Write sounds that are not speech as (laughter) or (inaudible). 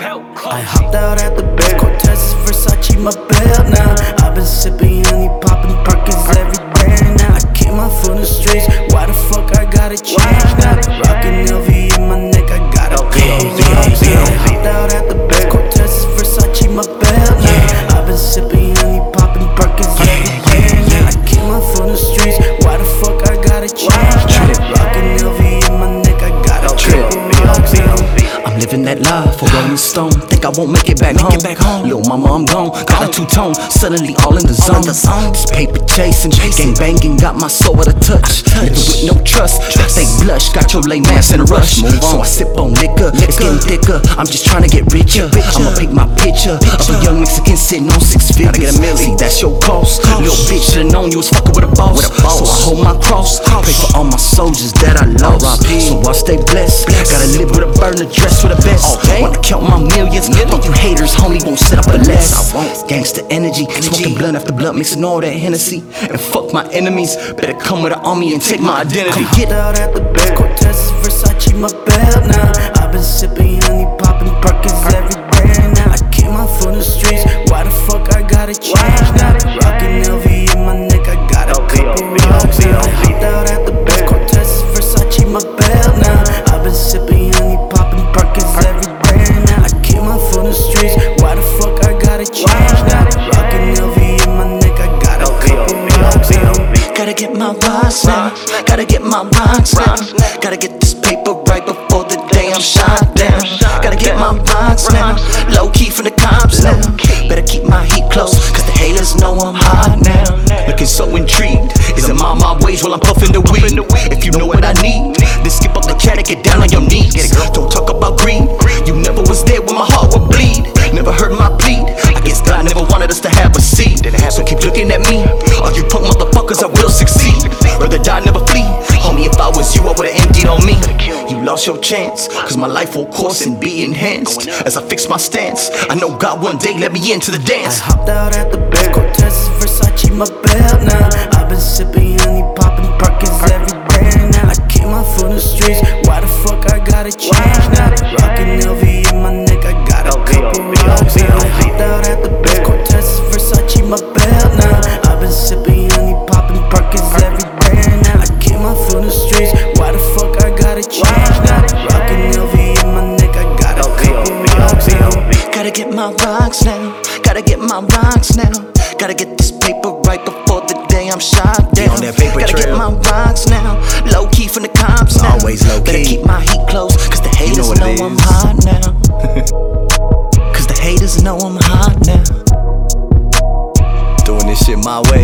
I hopped out at the bed, Cortez, Versace, my belt now. I've been sipping honey, popping Perkins every living that life for Rolling Stone. Think I won't make it back home. Back home. Little mama, I'm gone. Got a two tone, suddenly all in the zone. This paper chasing, gang banging, got my soul at a touch. Living with no trust, they blush, got your lame ass in a rush. So I sip on liquor, it's getting thicker. I'm just trying to get richer. I'ma pick my picture of a young Mexican sitting on six figures. get a million. That's your cost. Little bitch should've known you was fucking with a boss. So I hold my cross, pray for all my soldiers that I lost. I stay blessed. Gotta live with a burner, dress with a vest. Wanna count my millions, but you haters, homie, won't set up a less. Gangsta energy, smoking blunt after blunt, mixing all that Hennessy. And fuck my enemies, better come with an army and take my identity. Get out at the bed, Cortez, Versace, my belt now. I've been sipping honey, popping Gotta get my rocks now. Gotta get my rocks now. Gotta get this paper right before the day I'm shot down. Gotta get my rocks now. Low key from the cops now. Better keep my heat close, cause the haters know I'm hot now. Looking so intrigued. Is it my my ways while I'm puffing the weed? If you know what I need, then skip up the chat and get down on your knees. Don't talk about greed. You never was there when my heart would bleed. Never heard my plead. I guess God never wanted us to have a seed. So keep looking at me. All you punk motherfuckers, lost your chance, cause my life will course and be enhanced. As I fix my stance, I know God one day let me into the dance. I hopped out at the bed, Cortez, Versace, my belt now. I've been sipping honey, popping Perkins every day now. I my foot in the streets, why the fuck I gotta change now? get my rocks now. Gotta get my rocks now. Gotta get this paper right before the day I'm shot down. Get Gotta trail. get my rocks now. Low key from the cops now. Always low key. Better keep my heat close, cause the haters you know, know I'm hot now. (laughs) (laughs) cause the haters know I'm hot now. Doing this shit my way.